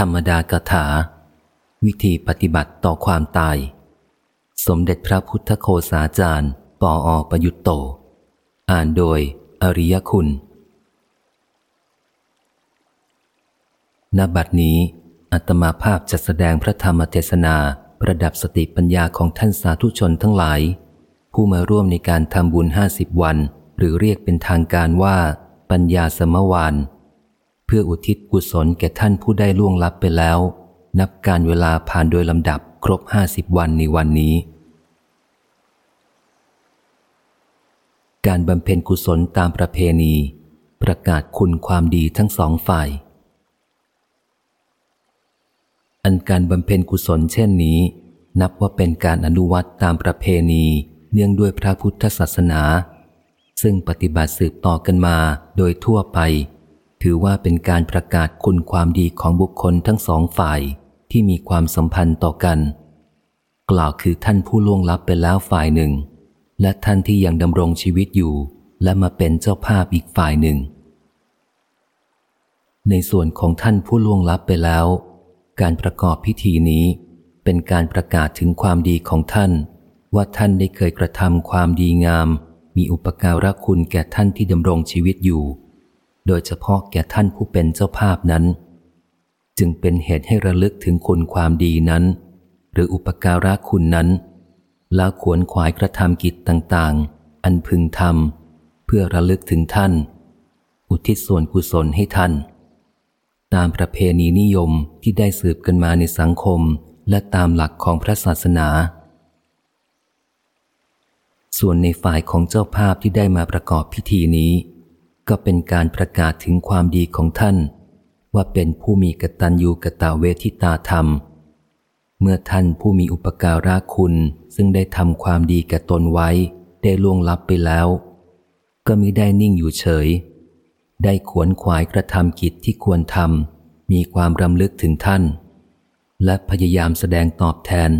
ธรรมดากถา วิธีปฏิบัติต่อความตาย สมเด็จพระพุทธโคสาจารย์ ปออประยุตโต อ่านโดย อริยคุณณบัดนี้อัตมาภาพจะแสดงพระธรรมเทศนาประดับสติปัญญาของท่านสาธุชนทั้งหลาย ผู้มาร่วมในการทำบุญห้าสิบวัน หรือเรียกเป็นทางการว่า ปัญญาสมวาน พื่ออุทิศกุศลแก่ท่านผู้ได้ล่วงลับไปแล้ว นับการเวลาผ่านโดยลำดับครบห้าสิบวันในวันนี้ การบำเพ็ญกุศลตามประเพณี ประกาศคุณความดีทั้งสองฝ่าย อันการบำเพ็ญกุศลเช่นนี้ นับว่าเป็นการอนุวัตตามประเพณีเนื่องด้วยพระพุทธศาสนา ซึ่งปฏิบัติสืบต่อกันมาโดยทั่วไป ถือว่าเป็นการประกาศคุณความดีของบุคคลทั้งสองฝ่ายที่มีความสัมพันธ์ต่อกัน กล่าวคือท่านผู้ล่วงลับไปแล้วฝ่ายหนึ่ง และท่านที่ยังดำรงชีวิตอยู่ และมาเป็นเจ้าภาพอีกฝ่ายหนึ่ง ในส่วนของท่านผู้ล่วงลับไปแล้ว การประกอบพิธีนี้ เป็นการประกาศถึงความดีของท่าน ว่าท่านได้เคยกระทำความดีงาม มีอุปการะคุณแก่ท่านที่ดำรงชีวิตอยู่ โดยเฉพาะแก่ท่านผู้เป็นเจ้าภาพนั้น จึงเป็นเหตุให้ระลึกถึงคุณความดีนั้น หรืออุปการะคุณนั้น แล้วขวนขวายกระทำกิจต่างๆ อันพึงทำเพื่อระลึกถึงท่าน อุทิศส่วนกุศลให้ท่าน ตามประเพณีนิยมที่ได้สืบกันมาในสังคมและตามหลักของพระศาสนาส่วนในฝ่ายของเจ้าภาพที่ได้มาประกอบพิธีนี้ ก็เป็นการประกาศถึงความดีของท่าน ว่าเป็นผู้มีกตัญญูกะตาเวทิตาธรรม เมื่อท่านผู้มีอุปการะคุณซึ่งได้ทำความดีแก่ตนไว้ได้ล่วงลับไปแล้ว ก็มิได้นิ่งอยู่เฉย ได้ขวนขวายกระทำกิจที่ควรทำมีความรำลึกถึงท่าน และพยายามแสดงตอบแทน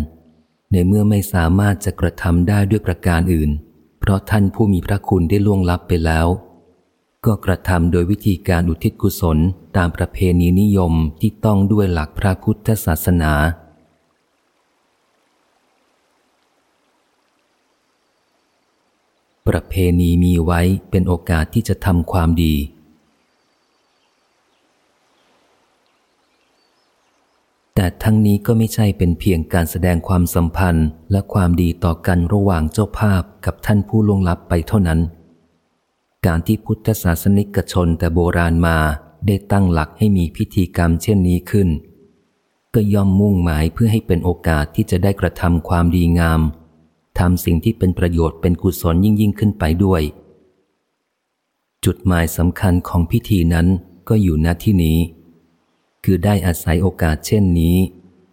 ในเมื่อไม่สามารถจะกระทำได้ด้วยประการอื่น เพราะท่านผู้มีพระคุณได้ล่วงลับไปแล้ว ก็กระทำโดยวิธีการอุทิศกุศลตามประเพณีนิยมที่ต้องด้วยหลักพระพุทธศาสนา ประเพณีมีไว้เป็นโอกาสที่จะทำความดี แต่ทั้งนี้ก็ไม่ใช่เป็นเพียงการแสดงความสัมพันธ์และความดีต่อกันระหว่างเจ้าภาพกับท่านผู้ล่วงลับไปเท่านั้น การที่พุทธศาสนิกชนแต่โบราณมาได้ตั้งหลักให้มีพิธีกรรมเช่นนี้ขึ้น ก็ย่อมมุ่งหมายเพื่อให้เป็นโอกาสที่จะได้กระทำความดีงามทำสิ่งที่เป็นประโยชน์เป็นกุศลยิ่งยิ่งขึ้นไปด้วย จุดหมายสำคัญของพิธีนั้นก็อยู่ณที่นี้ คือได้อาศัยโอกาสเช่นนี้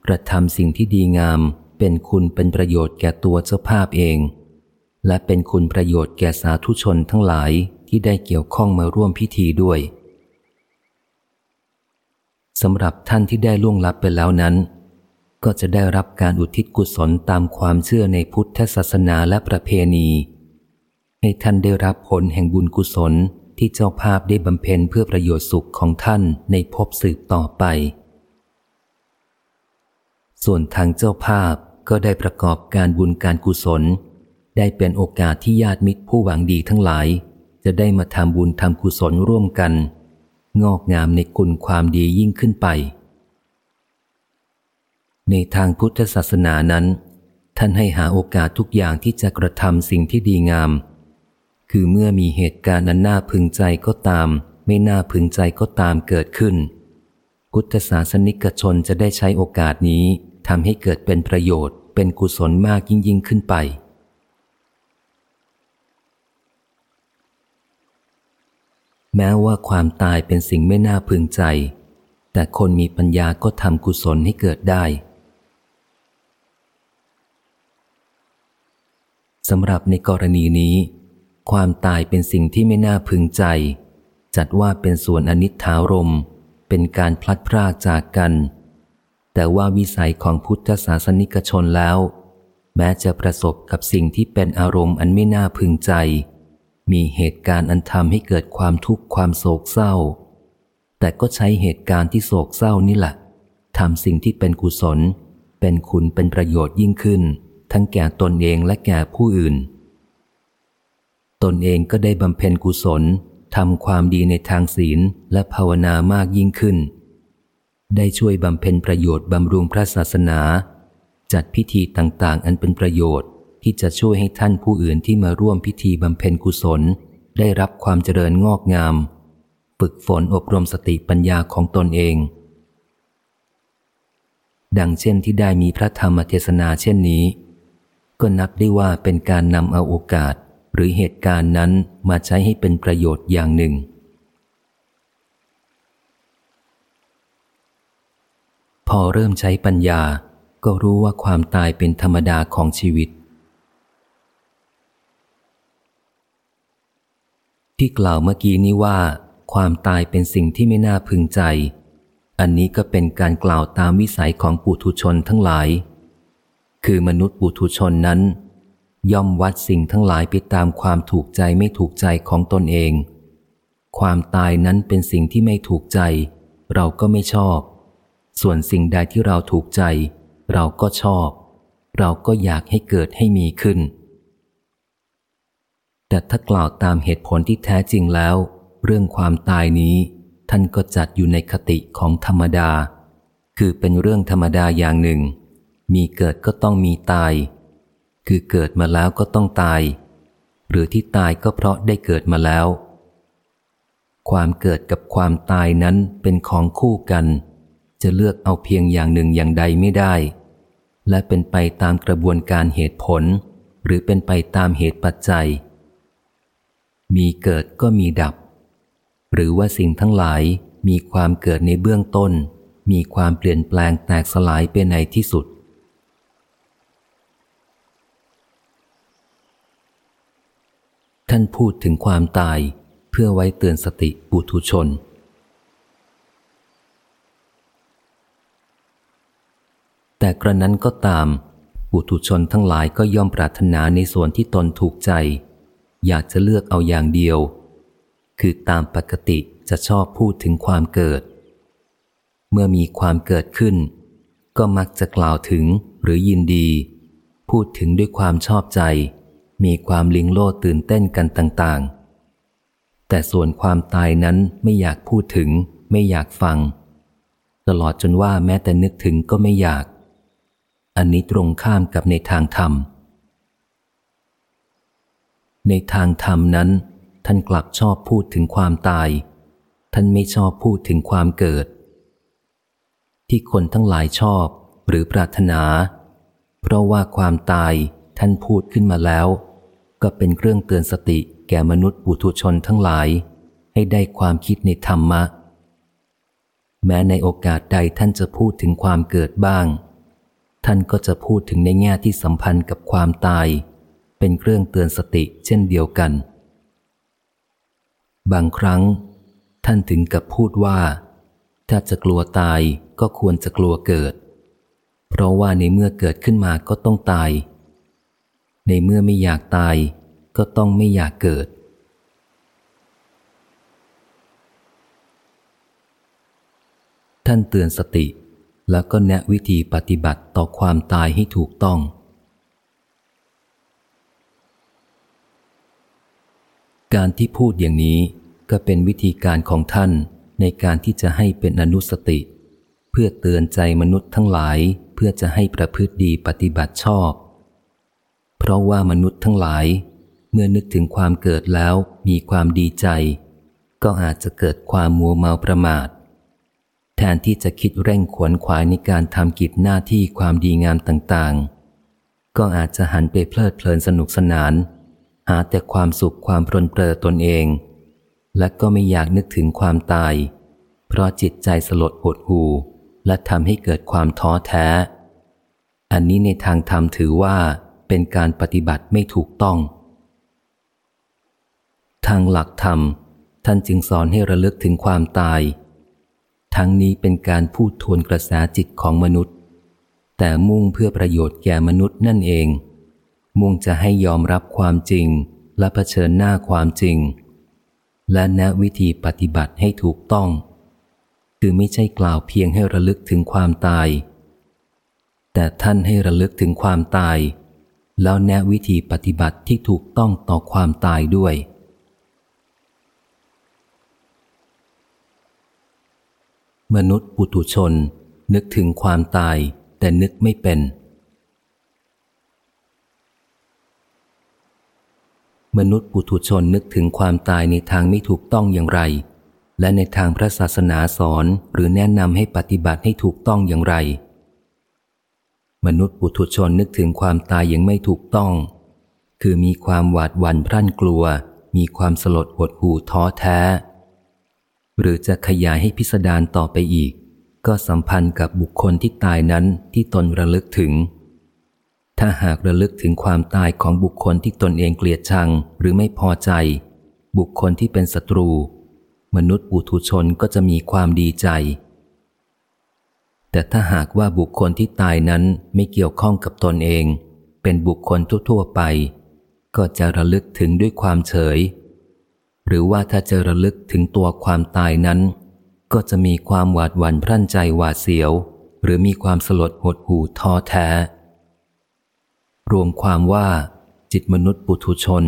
กระทำสิ่งที่ดีงามเป็นคุณเป็นประโยชน์แก่ตัวเจ้าภาพเอง และเป็นคุณประโยชน์แก่สาธุชนทั้งหลาย ที่ได้เกี่ยวข้องมาร่วมพิธีด้วยสำหรับท่านที่ได้ล่วงลับไปแล้วนั้น ก็จะได้รับการอุทิศกุศลตามความเชื่อในพุทธศาสนาและประเพณี ให้ท่านได้รับผลแห่งบุญกุศลที่เจ้าภาพได้บำเพ็ญเพื่อประโยชน์สุขของท่านในภพสืบต่อไป ส่วนทางเจ้าภาพก็ได้ประกอบการบุญการกุศล ได้เป็นโอกาสที่ญาติมิตรผู้หวังดีทั้งหลาย จะได้มาทำบุญทำกุศลร่วมกัน งอกงามในคุณความดียิ่งขึ้นไป ในทางพุทธศาสนานั้น ท่านให้หาโอกาสทุกอย่างที่จะกระทำสิ่งที่ดีงาม คือเมื่อมีเหตุการณ์นั้นน่าพึงใจก็ตาม ไม่น่าพึงใจก็ตามเกิดขึ้น พุทธศาสนิกชนจะได้ใช้โอกาสนี้ทำให้เกิดเป็นประโยชน์เป็นกุศลมากยิ่งยิ่งขึ้นไป แม้ว่าความตายเป็นสิ่งไม่น่าพึงใจ แต่คนมีปัญญาก็ทำกุศลให้เกิดได้สำหรับในกรณีนี้ ความตายเป็นสิ่งที่ไม่น่าพึงใจ จัดว่าเป็นส่วนอนิจฐารม เป็นการพลัดพรากจากกัน แต่ว่าวิสัยของพุทธศาสนิกชนแล้ว แม้จะประสบกับสิ่งที่เป็นอารมณ์อันไม่น่าพึงใจ มีเหตุการณ์อันทำให้เกิดความทุกข์ความโศกเศร้า แต่ก็ใช้เหตุการณ์ที่โศกเศร้านี่แหละทำสิ่งที่เป็นกุศล เป็นคุณเป็นประโยชน์ยิ่งขึ้น ทั้งแก่ตนเองและแก่ผู้อื่น ตนเองก็ได้บำเพ็ญกุศลทำความดีในทางศีลและภาวนามากยิ่งขึ้น ได้ช่วยบำเพ็ญประโยชน์บำรุงพระศาสนา จัดพิธีต่างๆ อันเป็นประโยชน์ ที่จะช่วยให้ท่านผู้อื่นที่มาร่วมพิธีบำเพ็ญกุศล ได้รับความเจริญงอกงาม ฝึกฝนอบรมสติปัญญาของตนเอง ดังเช่นที่ได้มีพระธรรมเทศนาเช่นนี้ ก็นับได้ว่าเป็นการนำเอาโอกาสหรือเหตุการณ์นั้นมาใช้ให้เป็นประโยชน์อย่างหนึ่งพอเริ่มใช้ปัญญาก็รู้ว่าความตายเป็นธรรมดาของชีวิต ที่กล่าวเมื่อกี้นี้ว่า ความตายเป็นสิ่งที่ไม่น่าพึงใจ อันนี้ก็เป็นการกล่าวตามวิสัยของปุถุชนทั้งหลาย คือมนุษย์ปุถุชนนั้น ย่อมวัดสิ่งทั้งหลายไปตามความถูกใจไม่ถูกใจของตนเอง ความตายนั้นเป็นสิ่งที่ไม่ถูกใจ เราก็ไม่ชอบ ส่วนสิ่งใดที่เราถูกใจ เราก็ชอบ เราก็อยากให้เกิดให้มีขึ้น แต่ถ้ากล่าวตามเหตุผลที่แท้จริงแล้ว เรื่องความตายนี้ ท่านก็จัดอยู่ในคติของธรรมดา คือเป็นเรื่องธรรมดาอย่างหนึ่ง มีเกิดก็ต้องมีตาย คือเกิดมาแล้วก็ต้องตาย หรือที่ตายก็เพราะได้เกิดมาแล้ว ความเกิดกับความตายนั้นเป็นของคู่กัน จะเลือกเอาเพียงอย่างหนึ่งอย่างใดไม่ได้ และเป็นไปตามกระบวนการเหตุผล หรือเป็นไปตามเหตุปัจจัย มีเกิดก็มีดับ หรือว่าสิ่งทั้งหลายมีความเกิดในเบื้องต้น มีความเปลี่ยนแปลงแตกสลายไปในที่สุด ท่านพูดถึงความตายเพื่อไว้เตือนสติปุถุชน แต่กระนั้นก็ตามปุถุชนทั้งหลายก็ย่อมปรารถนาในส่วนที่ตนถูกใจ อยากจะเลือกเอาอย่างเดียว คือตามปกติจะชอบพูดถึงความเกิด เมื่อมีความเกิดขึ้น ก็มักจะกล่าวถึงหรือยินดี พูดถึงด้วยความชอบใจ มีความลิงโลดตื่นเต้นกันต่างๆ แต่ส่วนความตายนั้นไม่อยากพูดถึง ไม่อยากฟัง ตลอดจนว่าแม้แต่นึกถึงก็ไม่อยาก อันนี้ตรงข้ามกับในทางธรรม ในทางธรรมนั้น ท่านกลับชอบพูดถึงความตาย ท่านไม่ชอบพูดถึงความเกิด ที่คนทั้งหลายชอบหรือปรารถนา เพราะว่าความตายท่านพูดขึ้นมาแล้ว ก็เป็นเครื่องเตือนสติแก่มนุษย์ปุถุชนทั้งหลาย ให้ได้ความคิดในธรรมะ แม้ในโอกาสใดท่านจะพูดถึงความเกิดบ้าง ท่านก็จะพูดถึงในแง่ที่สัมพันธ์กับความตาย เป็นเครื่องเตือนสติเช่นเดียวกัน บางครั้ง ท่านถึงกับพูดว่า ถ้าจะกลัวตายก็ควรจะกลัวเกิด เพราะว่าในเมื่อเกิดขึ้นมาก็ต้องตาย ในเมื่อไม่อยากตาย ก็ต้องไม่อยากเกิด ท่านเตือนสติแล้วก็แนะวิธีปฏิบัติต่อความตายให้ถูกต้อง การที่พูดอย่างนี้ก็เป็นวิธีการของท่านในการที่จะให้เป็นอนุสติ เพื่อเตือนใจมนุษย์ทั้งหลายเพื่อจะให้ประพฤติดีปฏิบัติชอบ เพราะว่ามนุษย์ทั้งหลาย เมื่อนึกถึงความเกิดแล้วมีความดีใจ ก็อาจจะเกิดความมัวเมาประมาท แทนที่จะคิดเร่งขวนขวายในการทำกิจหน้าที่ความดีงามต่างๆ ก็อาจจะหันไปเพลิดเพลินสนุกสนาน หาแต่ความสุขความปรนเปรอตนเอง และก็ไม่อยากนึกถึงความตาย เพราะจิตใจสลดหดหูและทำให้เกิดความท้อแท้ อันนี้ในทางธรรมถือว่าเป็นการปฏิบัติไม่ถูกต้อง ทางหลักธรรม ท่านจึงสอนให้ระลึกถึงความตาย ทั้งนี้เป็นการพูดทวนกระแสจิตของมนุษย์ แต่มุ่งเพื่อประโยชน์แก่มนุษย์นั่นเอง มุ่งจะให้ยอมรับความจริงและะเผชิญหน้าความจริง และแนะวิธีปฏิบัติให้ถูกต้อง คือไม่ใช่กล่าวเพียงให้ระลึกถึงความตาย แต่ท่านให้ระลึกถึงความตาย แล้วแนะวิธีปฏิบัติที่ถูกต้องต่อความตายด้วยมนุษย์ปุถุชน นึกถึงความตายแต่นึกไม่เป็น มนุษย์ปุถุชนนึกถึงความตายในทางไม่ถูกต้องอย่างไร และในทางพระศาสนาสอนหรือแนะนำให้ปฏิบัติให้ถูกต้องอย่างไร มนุษย์ปุถุชนนึกถึงความตายอย่างไม่ถูกต้อง คือมีความหวาดหวั่นพรั่นกลัว มีความสลดหดหู่ท้อแท้ หรือจะขยายให้พิสดารต่อไปอีก ก็สัมพันธ์กับบุคคลที่ตายนั้นที่ตนระลึกถึง ถ้าหากระลึกถึงความตายของบุคคลที่ตนเองเกลียดชังหรือไม่พอใจ บุคคลที่เป็นศัตรู มนุษย์ปุถุชนก็จะมีความดีใจ แต่ถ้าหากว่าบุคคลที่ตายนั้นไม่เกี่ยวข้องกับตนเอง เป็นบุคคลทั่วๆไป ก็จะระลึกถึงด้วยความเฉย หรือว่าถ้าจะระลึกถึงตัวความตายนั้น ก็จะมีความหวาดหวั่นพรั่นใจหวาดเสียว หรือมีความสลดหดหู่ท้อแท้ รวมความว่า จิตมนุษย์ปุถุชน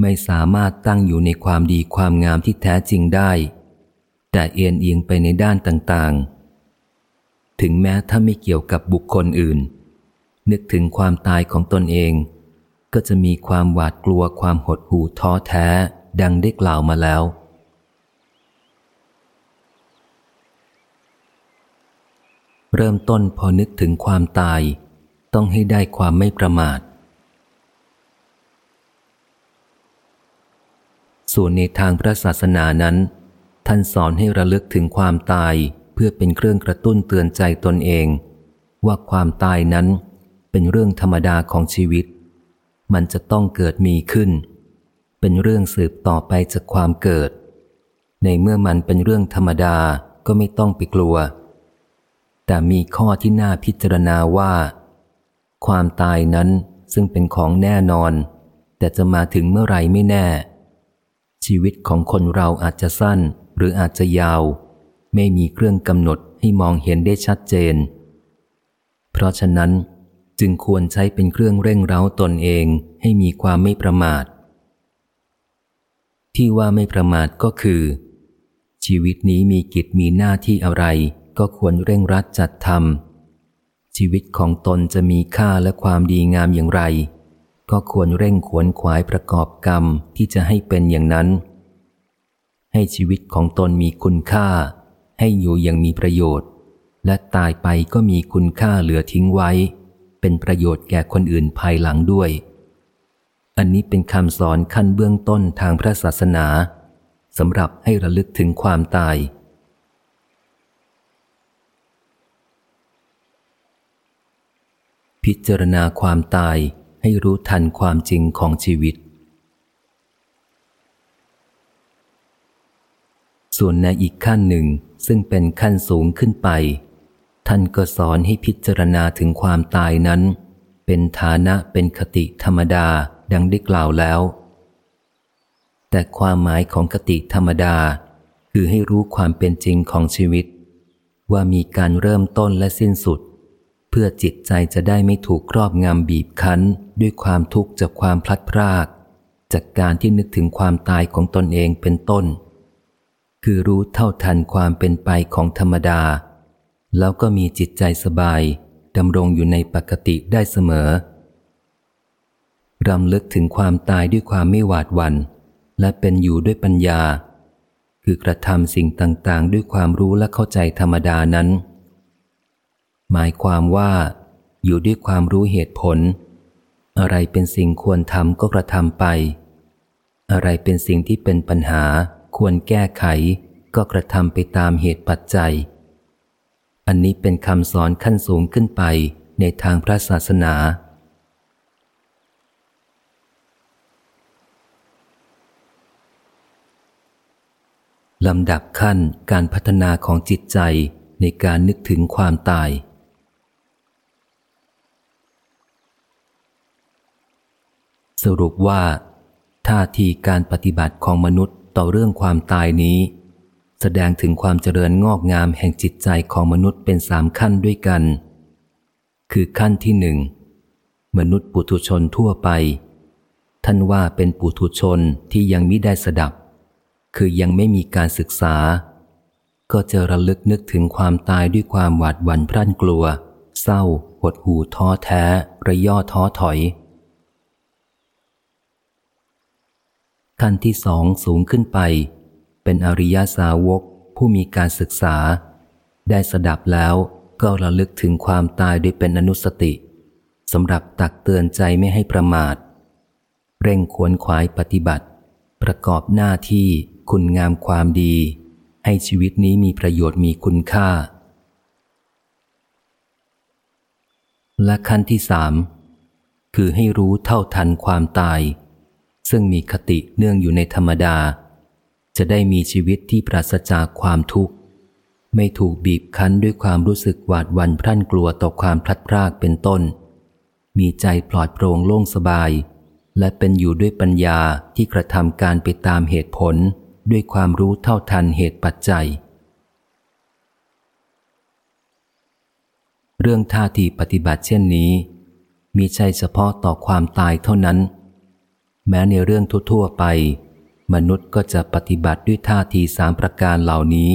ไม่สามารถตั้งอยู่ในความดีความงามที่แท้จริงได้ แต่เอียนเอียงไปในด้านต่างๆ ถึงแม้ถ้าไม่เกี่ยวกับบุคคลอื่น นึกถึงความตายของตนเอง ก็จะมีความหวาดกลัวความหดหู่ท้อแท้ ดังได้กล่าวมาแล้วเริ่มต้นพอนึกถึงความตาย ต้องให้ได้ความไม่ประมาท ส่วนในทางพระศาสนานั้น ท่านสอนให้ระลึกถึงความตายเพื่อเป็นเครื่องกระตุ้นเตือนใจตนเอง ว่าความตายนั้นเป็นเรื่องธรรมดาของชีวิต มันจะต้องเกิดมีขึ้น เป็นเรื่องสืบต่อไปจากความเกิด ในเมื่อมันเป็นเรื่องธรรมดาก็ไม่ต้องไปกลัว แต่มีข้อที่น่าพิจารณาว่า ความตายนั้นซึ่งเป็นของแน่นอน แต่จะมาถึงเมื่อไรไม่แน่ ชีวิตของคนเราอาจจะสั้นหรืออาจจะยาว ไม่มีเครื่องกำหนดให้มองเห็นได้ชัดเจน เพราะฉะนั้นจึงควรใช้เป็นเครื่องเร่งเร้าตนเองให้มีความไม่ประมาท ที่ว่าไม่ประมาทก็คือ ชีวิตนี้มีกิจมีหน้าที่อะไร ก็ควรเร่งรัดจัดทำ ชีวิตของตนจะมีค่าและความดีงามอย่างไร ก็ควรเร่งขวนขวายประกอบกรรมที่จะให้เป็นอย่างนั้น ให้ชีวิตของตนมีคุณค่า ให้อยู่อย่างมีประโยชน์ และตายไปก็มีคุณค่าเหลือทิ้งไว้ เป็นประโยชน์แก่คนอื่นภายหลังด้วย อันนี้เป็นคำสอนขั้นเบื้องต้นทางพระศาสนาสำหรับให้ระลึกถึงความตาย พิจารณาความตายให้รู้ทันความจริงของชีวิต ส่วนในอีกขั้นหนึ่งซึ่งเป็นขั้นสูงขึ้นไป ท่านก็สอนให้พิจารณาถึงความตายนั้น เป็นฐานะเป็นคติธรรมดาดังได้กล่าวแล้ว แต่ความหมายของคติธรรมดา คือให้รู้ความเป็นจริงของชีวิต ว่ามีการเริ่มต้นและสิ้นสุด เพื่อจิตใจจะได้ไม่ถูกครอบงำบีบคั้น ด้วยความทุกข์จากความพลัดพราก จากการที่นึกถึงความตายของตนเองเป็นต้น คือรู้เท่าทันความเป็นไปของธรรมดา แล้วก็มีจิตใจสบายดำรงอยู่ในปกติได้เสมอรำลึกถึงความตายด้วยความไม่หวาดหวัน่นและเป็นอยู่ด้วยปัญญา คือกระทำสิ่งต่างๆ ด้วยความรู้และเข้าใจธรรมดานั้น หมายความว่า อยู่ด้วยความรู้เหตุผล อะไรเป็นสิ่งควรทำก็กระทำไป อะไรเป็นสิ่งที่เป็นปัญหา ควรแก้ไข ก็กระทำไปตามเหตุปัจจัย อันนี้เป็นคำสอนขั้นสูงขึ้นไปในทางพระศาสนา ลำดับขั้นการพัฒนาของจิตใจในการนึกถึงความตาย สรุปว่า ท่าทีการปฏิบัติของมนุษย์ต่อเรื่องความตายนี้ แสดงถึงความเจริญงอกงามแห่งจิตใจของมนุษย์เป็นสามขั้นด้วยกัน คือขั้นที่หนึ่งมนุษย์ปุถุชนทั่วไป ท่านว่าเป็นปุถุชนที่ยังมิได้สดับ คือยังไม่มีการศึกษา ก็จะระลึกนึกถึงความตายด้วยความหวาดหวั่นพรั่นกลัว เศร้าหดหูท้อแท้ ระย่อท้อถอย ขั้นที่สองสูงขึ้นไป เป็นอริยสาวกผู้มีการศึกษา ได้สดับแล้วก็ระลึกถึงความตายด้วยเป็นอนุสติสำหรับตักเตือนใจไม่ให้ประมาท เร่งขวนขวายปฏิบัติ ประกอบหน้าที่คุณงามความดี ให้ชีวิตนี้มีประโยชน์มีคุณค่า และขั้นที่สามคือให้รู้เท่าทันความตาย ซึ่งมีคติเนื่องอยู่ในธรรมดา จะได้มีชีวิตที่ปราศจากความทุกข์ ไม่ถูกบีบคั้นด้วยความรู้สึกหวาดวันพรั่นกลัวต่อความพลัดพรากเป็นต้น มีใจปลอดโปร่งโล่งสบาย และเป็นอยู่ด้วยปัญญาที่กระทำการไปตามเหตุผลด้วยความรู้เท่าทันเหตุปัจจัย เรื่องท่าทีปฏิบัติเช่นนี้ มีใช่เฉพาะต่อความตายเท่านั้น แม้ในเรื่องทั่วๆไป มนุษย์ก็จะปฏิบัติด้วยท่าทีสามประการเหล่านี้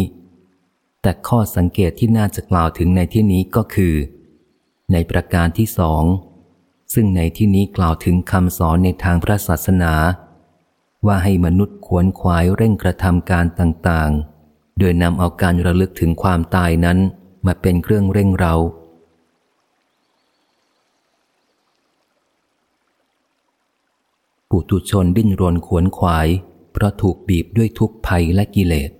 แต่ข้อสังเกตที่น่าจะกล่าวถึงในที่นี้ก็คือ ในประการที่สองซึ่งในที่นี้กล่าวถึงคำสอนในทางพระศาสนา ว่าให้มนุษย์ขวนขวายเร่งกระทำการต่างๆ โดยนำเอาการระลึกถึงความตายนั้นมาเป็นเครื่องเร่งเรา ปุตุชนดิ้นรนขวนขวาย เพราะถูกบีบด้วยทุกภัยและกิเลส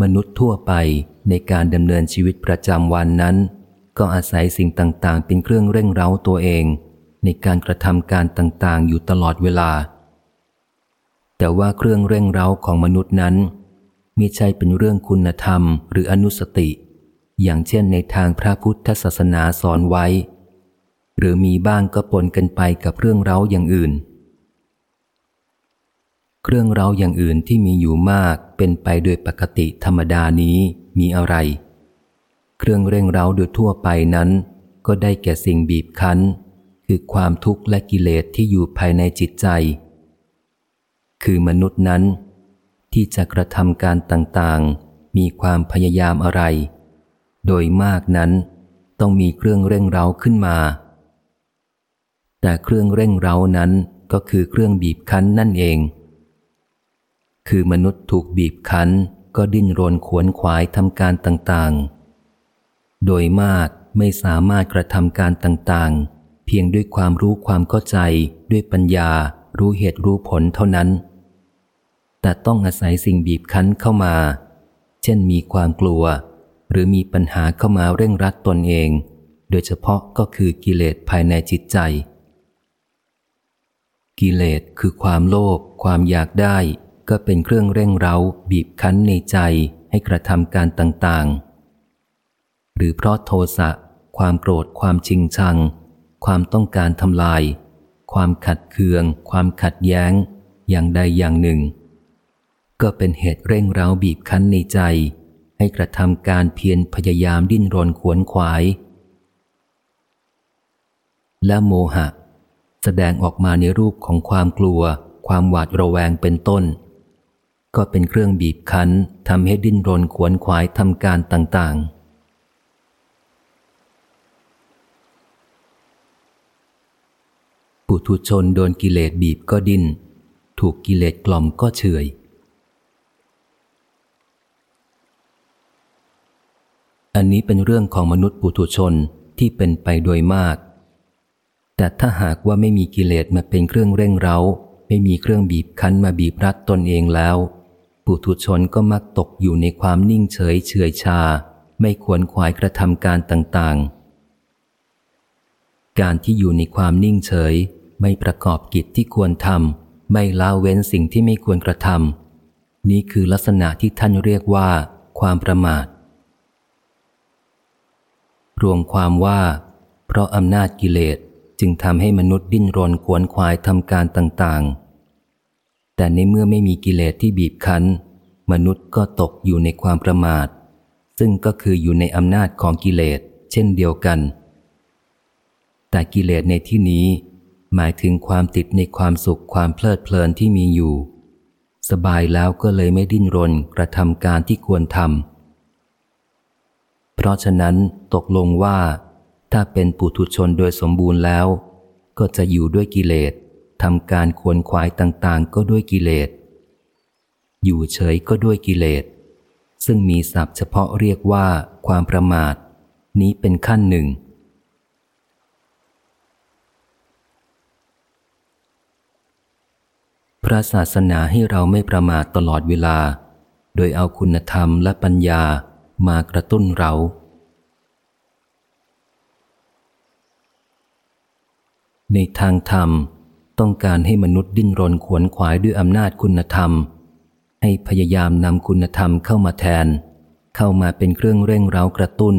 มนุษย์ทั่วไปในการดำเนินชีวิตประจำวันนั้น ก็อาศัยสิ่งต่างๆ เป็นเครื่องเร่งเร้าตัวเอง ในการกระทำการต่างๆ อยู่ตลอดเวลา แต่ว่าเครื่องเร่งเร้าของมนุษย์นั้นมิใช่เป็นเรื่องคุณธรรมหรืออนุสติ อย่างเช่นในทางพระพุทธศาสนาสอนไว้ หรือมีบ้างก็ปนกันไปกับเรื่องเร้าอย่างอื่น เครื่องเร้าอย่างอื่นที่มีอยู่มากเป็นไปโดยปกติธรรมดานี้มีอะไร เครื่องเร่งเร้าโดยทั่วไปนั้น ก็ได้แก่สิ่งบีบคั้น คือความทุกข์และกิเลสที่อยู่ภายในจิตใจ คือมนุษย์นั้น ที่จะกระทำการต่างๆ มีความพยายามอะไร โดยมากนั้นต้องมีเครื่องเร่งเร้าขึ้นมา แต่เครื่องเร่งเร้านั้นก็คือเครื่องบีบคั้นนั่นเอง คือมนุษย์ถูกบีบคั้นก็ดิ้นรนขวนขวายทำการต่างๆ โดยมากไม่สามารถกระทำการต่างๆ เพียงด้วยความรู้ความเข้าใจด้วยปัญญารู้เหตุรู้ผลเท่านั้น แต่ต้องอาศัยสิ่งบีบคั้นเข้ามา เช่นมีความกลัว หรือมีปัญหาเข้ามาเร่งรัดตนเอง โดยเฉพาะก็คือกิเลสภายในจิตใจ กิเลสคือความโลภความอยากได้ ก็เป็นเครื่องเร่งเร้า บีบคั้นในใจให้กระทำการต่างๆ หรือเพราะโทสะความโกรธความชิงชัง ความต้องการทำลาย ความขัดเคือง ความขัดแย้ง อย่างใดอย่างหนึ่ง ก็เป็นเหตุเร่งเร้าบีบคั้นในใจ ให้กระทำการเพียรพยายามดิ้นรนขวนขวาย และโมหะ แสดงออกมาในรูปของความกลัว ความหวาดระแวงเป็นต้น ก็เป็นเครื่องบีบคั้นทำให้ดิ้นรนขวนขวายทำการต่าง ๆปุถุชนโดนกิเลสบีบก็ดิ้น ถูกกิเลสกล่อมก็เฉย อันนี้เป็นเรื่องของมนุษย์ปุถุชนที่เป็นไปโดยมาก แต่ถ้าหากว่าไม่มีกิเลสมาเป็นเครื่องเร่งเร้า ไม่มีเครื่องบีบคั้นมาบีบรัดตนเองแล้ว ปุถุชนก็มักตกอยู่ในความนิ่งเฉยเฉยชา ไม่ควรขวายกระทำการต่างๆ การที่อยู่ในความนิ่งเฉย ไม่ประกอบกิจที่ควรทำไม่ละเว้นสิ่งที่ไม่ควรกระทำนี่คือลักษณะที่ท่านเรียกว่า ความประมาท รวมความว่า เพราะอำนาจกิเลส จึงทำให้มนุษย์ดิ้นรนขวนขวายทำการต่างๆ แต่ในเมื่อไม่มีกิเลสที่บีบคั้น มนุษย์ก็ตกอยู่ในความประมาท ซึ่งก็คืออยู่ในอำนาจของกิเลส เช่นเดียวกัน แต่กิเลสในที่นี้ หมายถึงความติดในความสุขความเพลิดเพลินที่มีอยู่ สบายแล้วก็เลยไม่ดิ้นรนกระทำการที่ควรทำเพราะฉะนั้นตกลงว่า ถ้าเป็นปุถุชนโดยสมบูรณ์แล้ว ก็จะอยู่ด้วยกิเลสทำการควรขวายต่างๆ ก็ด้วยกิเลส อยู่เฉยก็ด้วยกิเลส ซึ่งมีศัพท์เฉพาะเรียกว่าความประมาท นี้เป็นขั้นหนึ่ง พระศาสนาให้เราไม่ประมาทตลอดเวลา โดยเอาคุณธรรมและปัญญามากระตุ้นเรา ในทางธรรม ต้องการให้มนุษย์ดิ้นรนขวนขวายด้วยอำนาจคุณธรรม ให้พยายามนำคุณธรรมเข้ามาแทน เข้ามาเป็นเครื่องเร่งเร้ากระตุ้น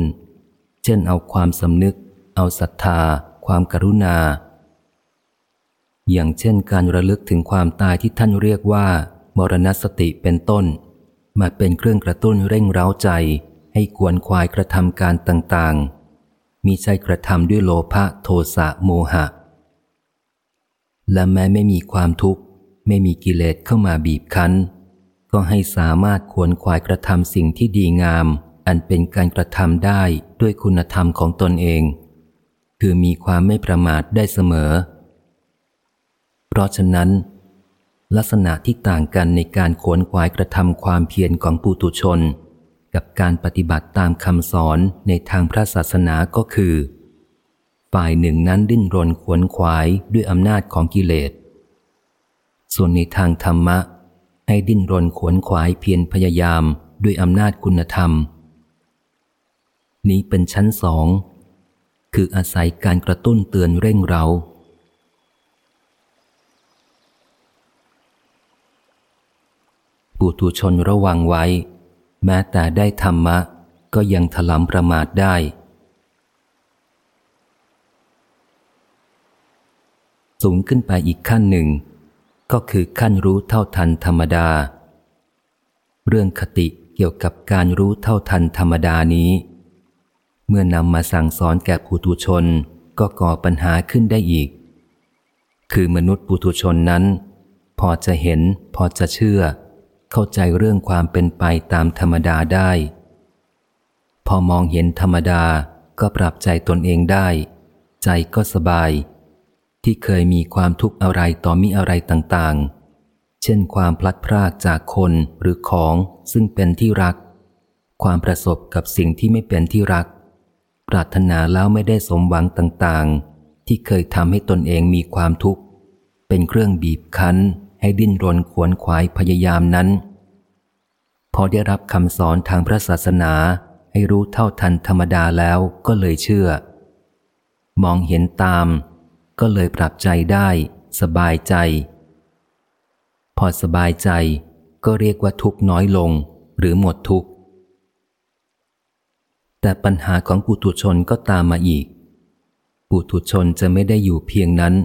เช่นเอาความสำนึก เอาศรัทธา ความกรุณา อย่างเช่นการระลึกถึงความตายที่ท่านเรียกว่ามรณสติเป็นต้น มาเป็นเครื่องกระตุ้นเร่งเร้าใจ ให้กวนควายกระทำการต่างๆ มีใจกระทำด้วยโลภะโทสะโมหะ และแม้ไม่มีความทุกข์ ไม่มีกิเลสเข้ามาบีบคั้น ก็ให้สามารถขวนขวายกระทำสิ่งที่ดีงาม อันเป็นการกระทำได้ด้วยคุณธรรมของตนเอง คือมีความไม่ประมาทได้เสมอ เพราะฉะนั้น ลักษณะที่ต่างกันในการขวนขวายกระทำความเพียรของปุตุชน กับการปฏิบัติตามคำสอนในทางพระศาสนาก็คือ ฝ่ายหนึ่งนั้นดิ้นรนขวนขวายด้วยอำนาจของกิเลส ส่วนในทางธรรมะ ให้ดิ้นรนขวนขวายเพียรพยายามด้วยอำนาจคุณธรรม นี้เป็นชั้นสอง คืออาศัยการกระตุ้นเตือนเร่งเราปุถุชนระวังไว้ แม้แต่ได้ธรรมะ ก็ยังถลำประมาทได้ สูงขึ้นไปอีกขั้นหนึ่ง ก็คือขั้นรู้เท่าทันธรรมดา เรื่องคติเกี่ยวกับการรู้เท่าทันธรรมดานี้ เมื่อนำมาสั่งสอนแก่ผู้ตุชนก็ก่อปัญหาขึ้นได้อีก คือมนุษย์ปุถุชนนั้น พอจะเห็น พอจะเชื่อ เข้าใจเรื่องความเป็นไปตามธรรมดาได้ พอมองเห็นธรรมดาก็ปรับใจตนเองได้ ใจก็สบาย ที่เคยมีความทุกข์อะไรต่อมีอะไรต่างๆ เช่นความพลัดพรากจากคนหรือของซึ่งเป็นที่รัก ความประสบกับสิ่งที่ไม่เป็นที่รัก ปรารถนาแล้วไม่ได้สมหวังต่างๆ ที่เคยทำให้ตนเองมีความทุกข์ เป็นเครื่องบีบคั้น ให้ดิ้นรนขวนขวายพยายามนั้น พอได้รับคำสอนทางพระศาสนาให้รู้เท่าทันธรรมดาแล้วก็เลยเชื่อ มองเห็นตาม ก็เลยปรับใจได้ สบายใจ พอสบายใจก็เรียกว่าทุกน้อยลงหรือหมดทุกแต่ปัญหาของปุถุชนก็ตามมาอีก ปุถุชนจะไม่ได้อยู่เพียงนั้น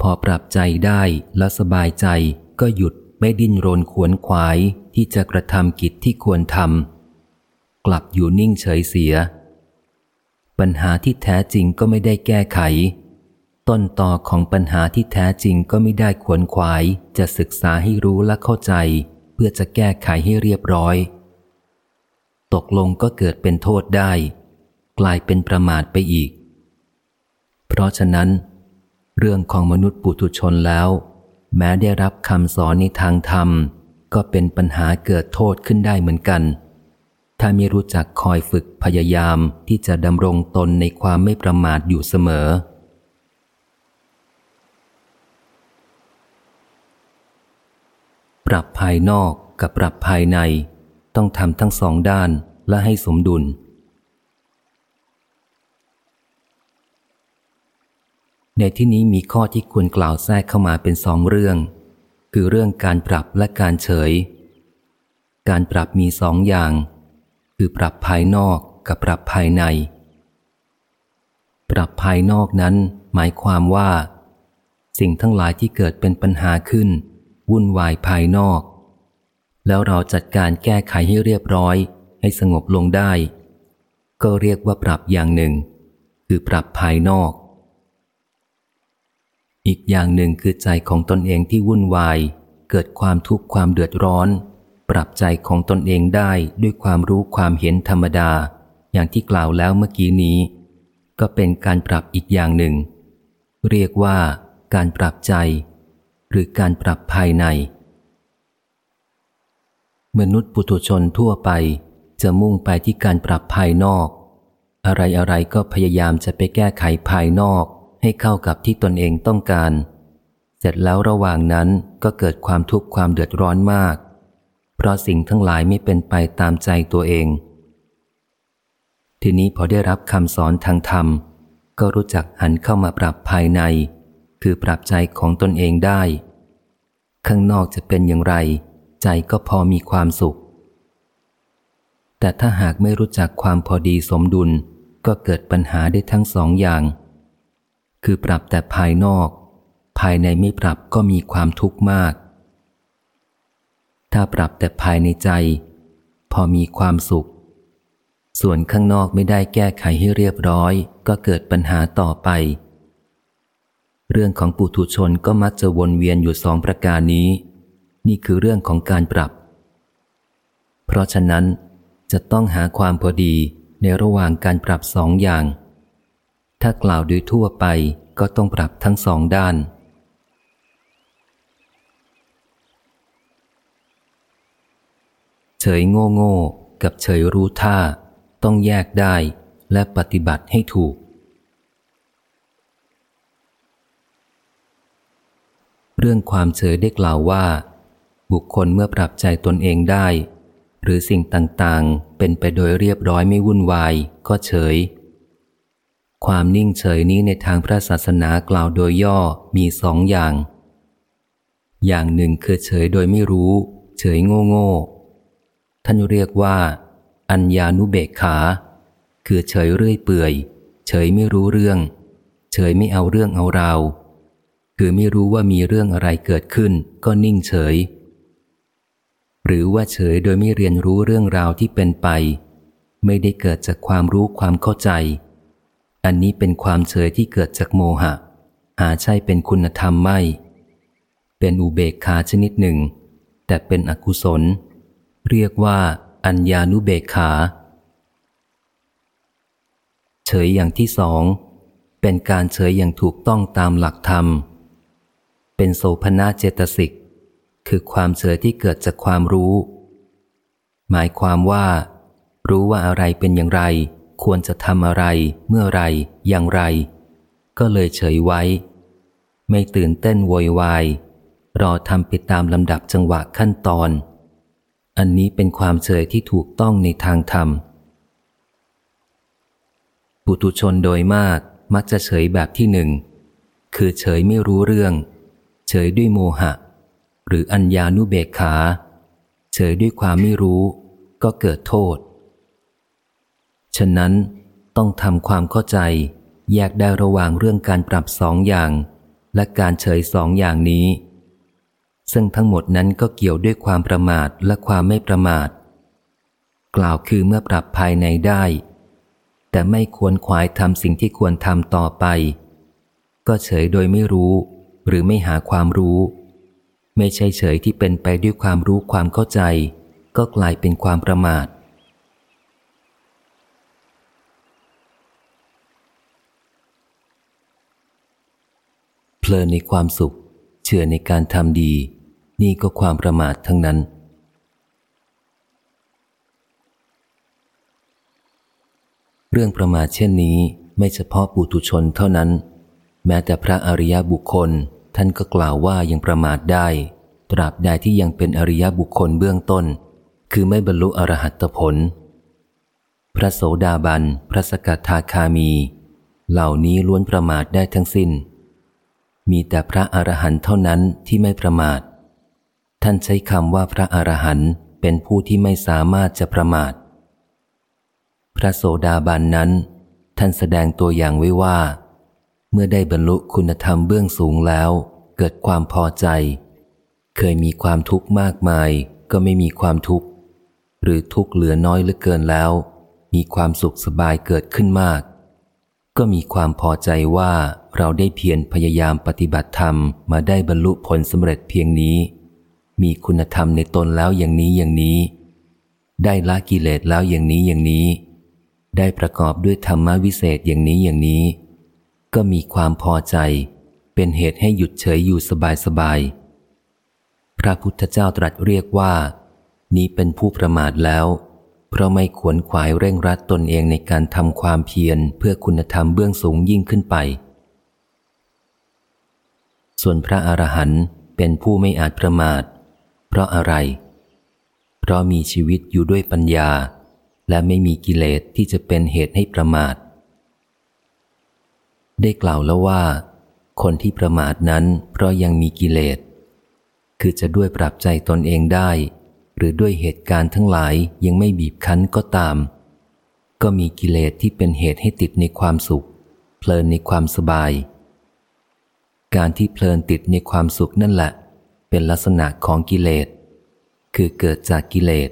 พอปรับใจได้และสบายใจก็หยุดไม่ดิ้นรนขวนขวายที่จะกระทำกิจที่ควรทำกลับอยู่นิ่งเฉยเสีย ปัญหาที่แท้จริงก็ไม่ได้แก้ไข ต้นต่อของปัญหาที่แท้จริงก็ไม่ได้ขวนขวาย จะศึกษาให้รู้และเข้าใจ เพื่อจะแก้ไขให้เรียบร้อย ตกลงก็เกิดเป็นโทษได้ กลายเป็นประมาทไปอีก เพราะฉะนั้น เรื่องของมนุษย์ปุถุชนแล้ว แม้ได้รับคำสอนในทางธรรม ก็เป็นปัญหาเกิดโทษขึ้นได้เหมือนกัน ถ้าไม่รู้จักคอยฝึกพยายามที่จะดำรงตนในความไม่ประมาทอยู่เสมอ ปรับภายนอกกับปรับภายใน ต้องทำทั้งสองด้านและให้สมดุล ในที่นี้มีข้อที่ควรกล่าวแทรกเข้ามาเป็นสองเรื่อง คือเรื่องการปรับและการเฉย การปรับมีสองอย่าง คือปรับภายนอกกับปรับภายใน ปรับภายนอกนั้นหมายความว่า สิ่งทั้งหลายที่เกิดเป็นปัญหาขึ้น วุ่นวายภายนอก แล้วเราจัดการแก้ไขให้เรียบร้อย ให้สงบลงได้ ก็เรียกว่าปรับอย่างหนึ่ง คือปรับภายนอก อีกอย่างหนึ่งคือใจของตนเองที่วุ่นวาย เกิดความทุกข์ความเดือดร้อน ปรับใจของตนเองได้ด้วยความรู้ความเห็นธรรมดา อย่างที่กล่าวแล้วเมื่อกี้นี้ ก็เป็นการปรับอีกอย่างหนึ่ง เรียกว่าการปรับใจ รือการปรับภายใน มนุษย์ปุถุชนทั่วไปจะมุ่งไปที่การปรับภายนอก อะไรอะไรก็พยายามจะไปแก้ไขภายนอกให้เข้ากับที่ตนเองต้องการ เสร็จแล้วระหว่างนั้นก็เกิดความทุกข์ความเดือดร้อนมาก เพราะสิ่งทั้งหลายไม่เป็นไปตามใจตัวเอง ทีนี้พอได้รับคำสอนทางธรรม ก็รู้จักหันเข้ามาปรับภายใน คือปรับใจของตนเองได้ ข้างนอกจะเป็นอย่างไร ใจก็พอมีความสุข แต่ถ้าหากไม่รู้จักความพอดีสมดุลก็เกิดปัญหาได้ทั้งสองอย่าง คือปรับแต่ภายนอก ภายในไม่ปรับก็มีความทุกข์มาก ถ้าปรับแต่ภายในใจ พอมีความสุข ส่วนข้างนอกไม่ได้แก้ไขให้เรียบร้อย ก็เกิดปัญหาต่อไป เรื่องของปุถุชนก็มักจะวนเวียนอยู่สองประการนี้ นี่คือเรื่องของการปรับ เพราะฉะนั้นจะต้องหาความพอดีในระหว่างการปรับสองอย่าง ถ้ากล่าวโดยทั่วไปก็ต้องปรับทั้งสองด้าน เฉยโง่โง่กับเฉยรู้ท่า ต้องแยกได้และปฏิบัติให้ถูก เรื่องความเฉยได้กล่าวว่า บุคคลเมื่อปรับใจตนเองได้ หรือสิ่งต่างๆ เป็นไปโดยเรียบร้อยไม่วุ่นวาย ก็เฉย ความนิ่งเฉยนี้ในทางพระศาสนากล่าวโดยย่อมีสองอย่าง อย่างหนึ่งคือเฉยโดยไม่รู้ เฉยโง่โง่ท่านเรียกว่า อัญญานุเบกขา คือเฉยเรื่อยเปื่อย เฉยไม่รู้เรื่อง เฉยไม่เอาเรื่องเอาราว คือไม่รู้ว่ามีเรื่องอะไรเกิดขึ้น ก็นิ่งเฉย หรือว่าเฉยโดยไม่เรียนรู้เรื่องราวที่เป็นไป ไม่ได้เกิดจากความรู้ความเข้าใจ อันนี้เป็นความเฉยที่เกิดจากโมหะ หาใช่เป็นคุณธรรมไม่ เป็นอุเบกขาชนิดหนึ่ง แต่เป็นอกุศล เรียกว่าอัญญานุเบกขา เฉยอย่างที่สองเป็นการเฉยอย่างถูกต้องตามหลักธรรม เป็นโสภณะเจตสิก คือความเฉยที่เกิดจากความรู้ หมายความว่า รู้ว่าอะไรเป็นอย่างไร ควรจะทำอะไร เมื่อไรอย่างไร ก็เลยเฉยไว้ ไม่ตื่นเต้นโวยวาย รอทำไปตามลำดับจังหวะขั้นตอน อันนี้เป็นความเฉยที่ถูกต้องในทางธรรมปุถุชนโดยมากมักจะเฉยแบบที่หนึ่ง คือเฉยไม่รู้เรื่อง เฉยด้วยโมหะ หรืออัญญานุเบกขา เฉยด้วยความไม่รู้ ก็เกิดโทษ ฉะนั้นต้องทำความเข้าใจ แยกได้ระหว่างเรื่องการปรับสองอย่าง และการเฉยสองอย่างนี้ ซึ่งทั้งหมดนั้นก็เกี่ยวด้วยความประมาทและความไม่ประมาท กล่าวคือเมื่อปรับภายในได้ แต่ไม่ควรขวายทำสิ่งที่ควรทำต่อไป ก็เฉยโดยไม่รู้ หรือไม่หาความรู้ ไม่ใช่เฉยที่เป็นไปด้วยความรู้ความเข้าใจ ก็กลายเป็นความประมาท เพลินในความสุข เชื่อในการทำดี นี่ก็ความประมาททั้งนั้นเรื่องประมาทเช่นนี้ไม่เฉพาะปุถุชนเท่านั้น แม้แต่พระอริยบุคคล ท่านก็กล่าวว่ายังประมาทได้ ตราบใดที่ยังเป็นอริยบุคคลเบื้องต้น คือไม่บรรลุอรหัตผล พระโสดาบัน พระสกทาคามี เหล่านี้ล้วนประมาทได้ทั้งสิน้น มีแต่พระอรหันต์เท่านั้นที่ไม่ประมาท ท่านใช้คำว่าพระอรหันต์เป็นผู้ที่ไม่สามารถจะประมาท พระโสดาบันนั้น ท่านแสดงตัวอย่างไว้ว่า มื่อได้บรรลุคุณธรรมเบื้องสูงแล้ว เกิดความพอใจ เคยมีความทุกข์มากมาย ก็ไม่มีความทุกข์หรือทุกข์เหลือน้อยเหลือเกินแล้ว มีความสุขสบายเกิดขึ้นมาก ก็มีความพอใจว่าเราได้เพียรพยายามปฏิบัติธรรมมาได้บรรลุผลสำเร็จเพียงนี้ มีคุณธรรมในตนแล้วอย่างนี้อย่างนี้ ได้ละกิเลสแล้วอย่างนี้อย่างนี้ ได้ประกอบด้วยธรรมวิเศษอย่างนี้อย่างนี้ ก็มีความพอใจ เป็นเหตุให้หยุดเฉยอยู่สบายสบายพระพุทธเจ้าตรัสเรียกว่า นี้เป็นผู้ประมาทแล้ว เพราะไม่ขวนขวายเร่งรัดตนเองในการทำความเพียรเพื่อคุณธรรมเบื้องสูงยิ่งขึ้นไป ส่วนพระอรหันต์เป็นผู้ไม่อาจประมาท เพราะอะไร เพราะมีชีวิตอยู่ด้วยปัญญา และไม่มีกิเลสที่จะเป็นเหตุให้ประมาท ได้กล่าวแล้วว่า คนที่ประมาทนั้นเพราะยังมีกิเลส คือจะด้วยปรับใจตนเองได้ หรือด้วยเหตุการณ์ทั้งหลายยังไม่บีบคั้นก็ตาม ก็มีกิเลสที่เป็นเหตุให้ติดในความสุข เพลินในความสบาย การที่เพลินติดในความสุขนั่นแหละ เป็นลักษณะของกิเลส คือเกิดจากกิเลส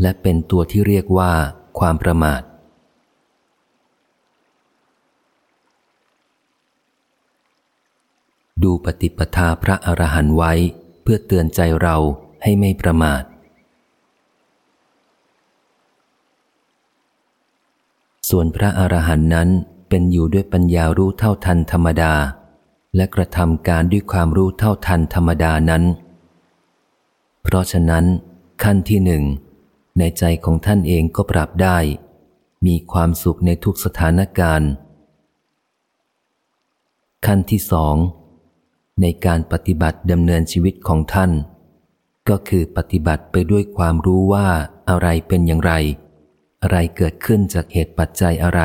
และเป็นตัวที่เรียกว่าความประมาท ดูปฏิปทาพระอรหันต์ไว้ เพื่อเตือนใจเราให้ไม่ประมาท ส่วนพระอรหันต์นั้นเป็นอยู่ด้วยปัญญารู้เท่าทันธรรมดา และกระทำการด้วยความรู้เท่าทันธรรมดานั้น เพราะฉะนั้น ขั้นที่หนึ่ง ในใจของท่านเองก็ปรับได้ มีความสุขในทุกสถานการณ์ ขั้นที่สอง ในการปฏิบัติดำเนินชีวิตของท่าน ก็คือปฏิบัติไปด้วยความรู้ว่าอะไรเป็นอย่างไร อะไรเกิดขึ้นจากเหตุปัจจัยอะไร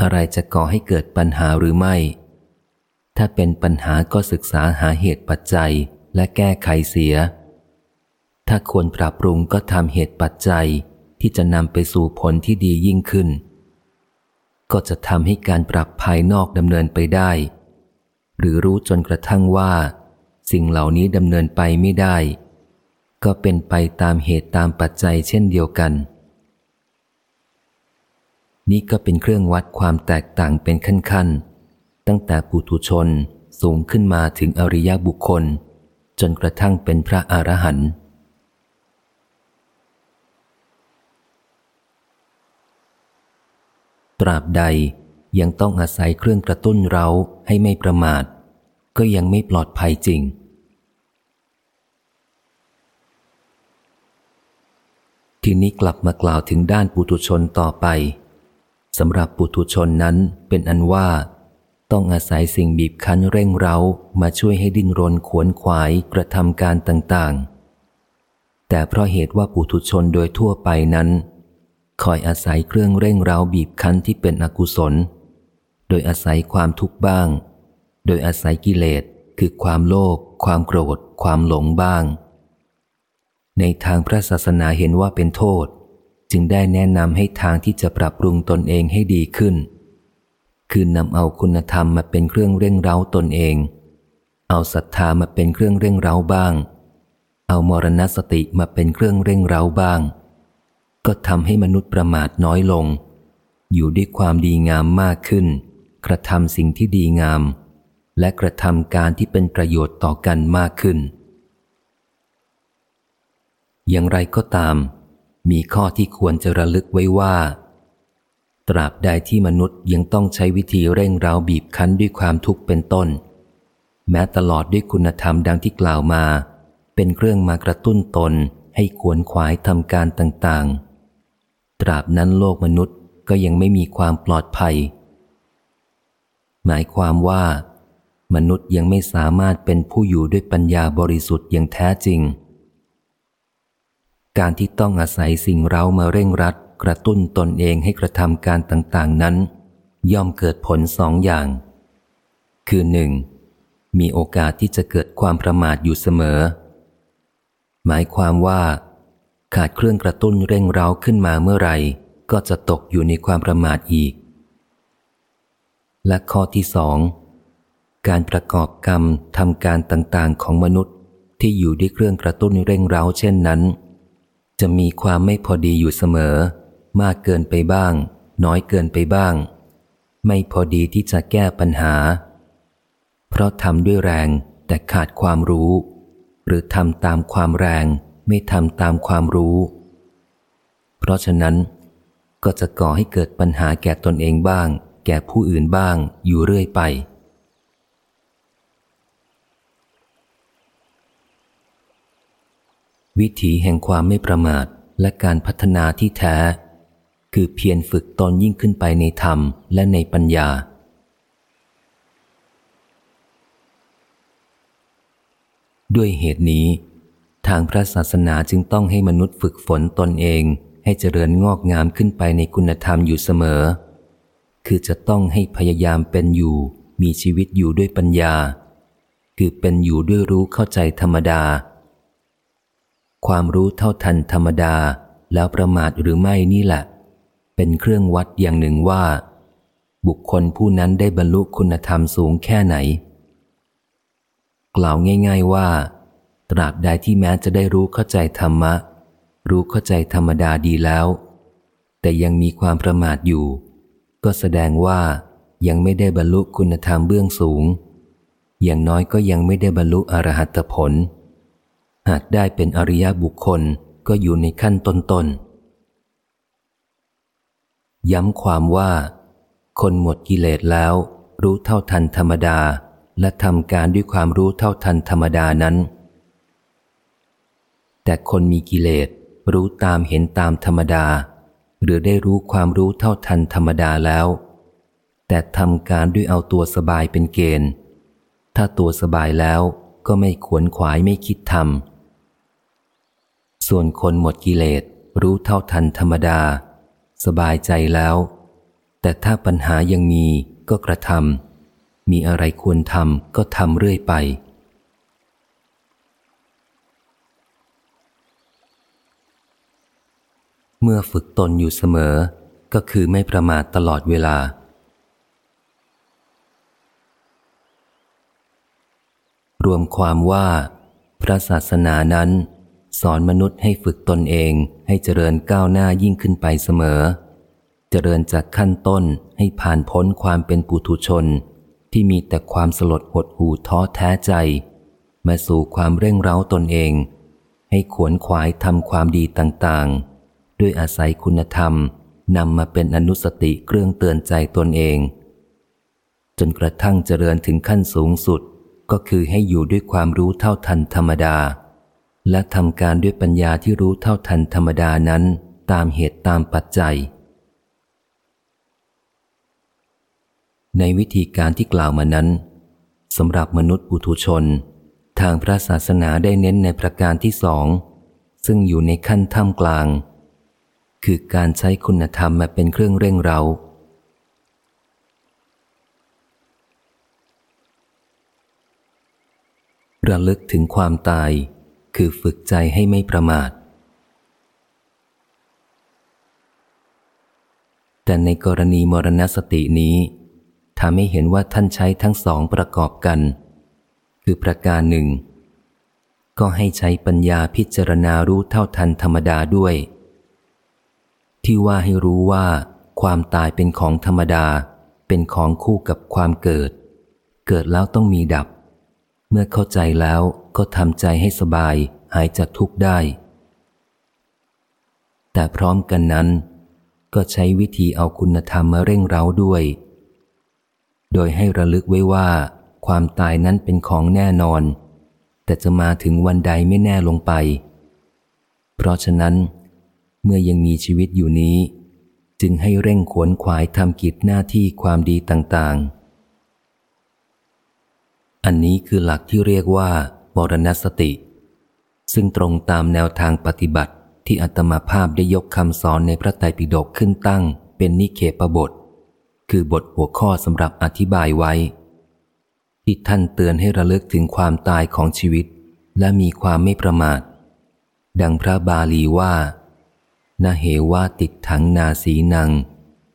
อะไรจะก่อให้เกิดปัญหาหรือไม่ ถ้าเป็นปัญหาก็ศึกษาหาเหตุปัจจัยและแก้ไขเสีย ถ้าควรปรับปรุงก็ทำเหตุปัจจัยที่จะนำไปสู่ผลที่ดียิ่งขึ้น ก็จะทำให้การปรับภายนอกดำเนินไปได้ หรือรู้จนกระทั่งว่า สิ่งเหล่านี้ดำเนินไปไม่ได้ ก็เป็นไปตามเหตุตามปัจจัยเช่นเดียวกัน นี่ก็เป็นเครื่องวัดความแตกต่างเป็นขั้นๆ ตั้งแต่ปุถุชนสูงขึ้นมาถึงอริยบุคคล จนกระทั่งเป็นพระอรหันต์ตราบใด ยังต้องอาศัยเครื่องกระตุ้นเราให้ไม่ประมาท ก็ยังไม่ปลอดภัยจริง ทีนี้กลับมากล่าวถึงด้านปุถุชนต่อไปสำหรับปุถุชนนั้นเป็นอันว่า ต้องอาศัยสิ่งบีบคั้นเร่งเร้ามาช่วยให้ดิ้นรนขวนขวายกระทำการต่างๆ แต่เพราะเหตุว่าปุถุชนโดยทั่วไปนั้นคอยอาศัยเครื่องเร่งเร้าบีบคั้นที่เป็นอกุศล โดยอาศัยความทุกข์บ้าง โดยอาศัยกิเลสคือความโลภความโกรธ ความหลงบ้าง ในทางพระศาสนาเห็นว่าเป็นโทษ จึงได้แนะนำให้ทางที่จะปรับปรุงตนเองให้ดีขึ้น คือนำเอาคุณธรรมมาเป็นเครื่องเร่งเร้าตนเอง เอาศรัทธามาเป็นเครื่องเร่งเร้าบ้าง เอามรณสติมาเป็นเครื่องเร่งเร้าบ้าง ก็ทำให้มนุษย์ประมาทน้อยลง อยู่ด้วยความดีงามมากขึ้น กระทำสิ่งที่ดีงาม และกระทำการที่เป็นประโยชน์ต่อกันมากขึ้น อย่างไรก็ตาม มีข้อที่ควรจะระลึกไว้ว่า ตราบใดที่มนุษย์ยังต้องใช้วิธีเร่งเราบีบคั้นด้วยความทุกข์เป็นต้น แม้ตลอดด้วยคุณธรรมดังที่กล่าวมา เป็นเครื่องมากระตุ้นตนให้ขวนขวายทำการต่างๆ ตราบนั้นโลกมนุษย์ก็ยังไม่มีความปลอดภัย หมายความว่า มนุษย์ยังไม่สามารถเป็นผู้อยู่ด้วยปัญญาบริสุทธิ์อย่างแท้จริง การที่ต้องอาศัยสิ่งเรามาเร่งรัด กระตุ้นตนเองให้กระทำการต่างๆนั้น ย่อมเกิดผลสองอย่าง คือหนึ่งมีโอกาสที่จะเกิดความประมาทอยู่เสมอ หมายความว่า ขาดเครื่องกระตุ้นเร่งเร้าขึ้นมาเมื่อไหร่ ก็จะตกอยู่ในความประมาทอีก และข้อที่สอง การประกอบกรรมทำการต่างๆของมนุษย์ที่อยู่ด้วยเครื่องกระตุ้นเร่งเร้าเช่นนั้น จะมีความไม่พอดีอยู่เสมอ มากเกินไปบ้าง น้อยเกินไปบ้าง ไม่พอดีที่จะแก้ปัญหา เพราะทำด้วยแรงแต่ขาดความรู้ หรือทำตามความแรงไม่ทำตามความรู้ เพราะฉะนั้นก็จะก่อให้เกิดปัญหาแก่ตนเองบ้าง แก่ผู้อื่นบ้างอยู่เรื่อยไป วิถีแห่งความไม่ประมาทและการพัฒนาที่แท้ คือเพียรฝึกตนยิ่งขึ้นไปในธรรมและในปัญญา ด้วยเหตุนี้ ทางพระศาสนาจึงต้องให้มนุษย์ฝึกฝนตนเองให้เจริญงอกงามขึ้นไปในคุณธรรมอยู่เสมอ คือจะต้องให้พยายามเป็นอยู่ มีชีวิตอยู่ด้วยปัญญา คือเป็นอยู่ด้วยรู้เข้าใจธรรมดา ความรู้เท่าทันธรรมดาแล้วประมาทหรือไม่นี่แหละ เป็นเครื่องวัดอย่างหนึ่งว่า บุคคลผู้นั้นได้บรรลุคุณธรรมสูงแค่ไหน กล่าวง่าย ๆว่า ตราบใดที่แม้จะได้รู้เข้าใจธรรมะ รู้เข้าใจธรรมดาดีแล้ว แต่ยังมีความประมาทอยู่ ก็แสดงว่ายังไม่ได้บรรลุคุณธรรมเบื้องสูง อย่างน้อยก็ยังไม่ได้บรรลุอรหัตผล หากได้เป็นอริยบุคคลก็อยู่ในขั้นต้นๆ ย้ำความว่า คนหมดกิเลสแล้ว รู้เท่าทันธรรมดา และทำการด้วยความรู้เท่าทันธรรมดานั้น แต่คนมีกิเลสรู้ตามเห็นตามธรรมดา หรือได้รู้ความรู้เท่าทันธรรมดาแล้ว แต่ทำการด้วยเอาตัวสบายเป็นเกณฑ์ ถ้าตัวสบายแล้วก็ไม่ขวนขวายไม่คิดทำส่วนคนหมดกิเลสรู้เท่าทันธรรมดา สบายใจแล้ว แต่ถ้าปัญหายังมีก็กระทำมีอะไรควรทำก็ทำเรื่อยไป เมื่อฝึกตนอยู่เสมอ ก็คือไม่ประมาทตลอดเวลา รวมความว่า พระศาสนานั้น สอนมนุษย์ให้ฝึกตนเองให้เจริญก้าวหน้ายิ่งขึ้นไปเสมอ เจริญจากขั้นต้นให้ผ่านพ้นความเป็นปุถุชน ที่มีแต่ความสลดหดหูท้อแท้ใจ มาสู่ความเร่งเร้าตนเอง ให้ขวนขวายทำความดีต่างๆ ด้วยอาศัยคุณธรรมนำมาเป็นอนุสติเครื่องเตือนใจตนเอง จนกระทั่งเจริญถึงขั้นสูงสุดก็คือให้อยู่ด้วยความรู้เท่าทันธรรมดา และทำการด้วยปัญญาที่รู้เท่าทันธรรมดานั้นตามเหตุตามปัจจัย ในวิธีการที่กล่าวมานั้นสำหรับมนุษย์ปุถุชน ทางพระศาสนาได้เน้นในประการที่สอง ซึ่งอยู่ในขั้นท่ามกลาง คือการใช้คุณธรรมมาเป็นเครื่องเร่งเรา ระลึกถึงความตาย คือฝึกใจให้ไม่ประมาท แต่ในกรณีมรณสตินี้ทำให้เห็นว่าท่านใช้ทั้งสองประกอบกัน คือประการหนึ่ง ก็ให้ใช้ปัญญาพิจารณารู้เท่าทันธรรมดาด้วย ที่ว่าให้รู้ว่า ความตายเป็นของธรรมดา เป็นของคู่กับความเกิด เกิดแล้วต้องมีดับ เมื่อเข้าใจแล้วก็ทำใจให้สบายหายจากทุกข์ได้ แต่พร้อมกันนั้น ก็ใช้วิธีเอาคุณธรรมมาเร่งเร้าด้วย โดยให้ระลึกไว้ว่า ความตายนั้นเป็นของแน่นอน แต่จะมาถึงวันใดไม่แน่ลงไป เพราะฉะนั้น มื่อยังมีชีวิตอยู่นี้ จึงให้เร่งขวนขวายทำกิจหน้าที่ความดีต่างๆ อันนี้คือหลักที่เรียกว่ามรณสติ ซึ่งตรงตามแนวทางปฏิบัติที่อัตมาภาพได้ยกคำสอนในพระไตรปิฎกขึ้นตั้ง เป็นนิเคปบท คือบทหัวข้อสำหรับอธิบายไว้ ที่ท่านเตือนให้ระลึกถึงความตายของชีวิต และมีความไม่ประมาท ดังพระบาลีว่า นาเหวาติดถังนาสีนัง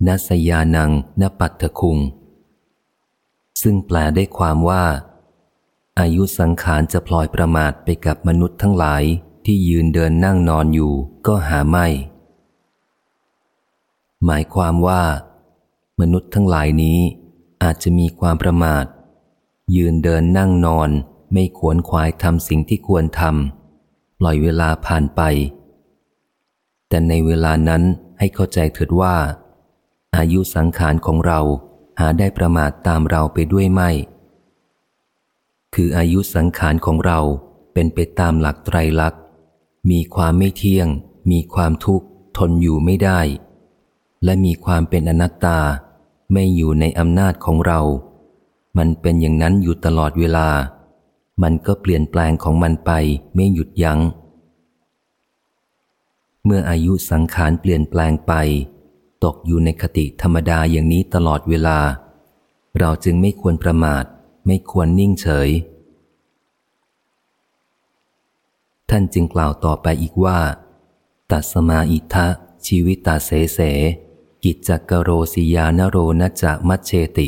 นัสยานังนปัตถคุง ซึ่งแปลได้ความว่า อายุสังขารจะพลอยประมาทไปกับมนุษย์ทั้งหลายที่ยืนเดินนั่งนอนอยู่ก็หาไม่ หมายความว่า มนุษย์ทั้งหลายนี้อาจจะมีความประมาท ยืนเดินนั่งนอนไม่ขวนขวายทำสิ่งที่ควรทำปล่อยเวลาผ่านไป แต่ในเวลานั้นให้เข้าใจเถิดว่า อายุสังขารของเราหาได้ประมาทตามเราไปด้วยไม่ คืออายุสังขารของเราเป็นไปตามหลักไตรลักษณ์ มีความไม่เที่ยง มีความทุกข์ ทนอยู่ไม่ได้ และมีความเป็นอนัตตา ไม่อยู่ในอำนาจของเรา มันเป็นอย่างนั้นอยู่ตลอดเวลา มันก็เปลี่ยนแปลงของมันไปไม่หยุดยัง้ง เมื่ออายุสังขารเปลี่ยนแปลงไป ตกอยู่ในคติธรรมดาอย่างนี้ตลอดเวลา เราจึงไม่ควรประมาท ไม่ควรนิ่งเฉย ท่านจึงกล่าวต่อไปอีกว่า ตัสมาอิทะชีวิตาเสเส กิจจกโรสิยานโรนจะมัชเชติ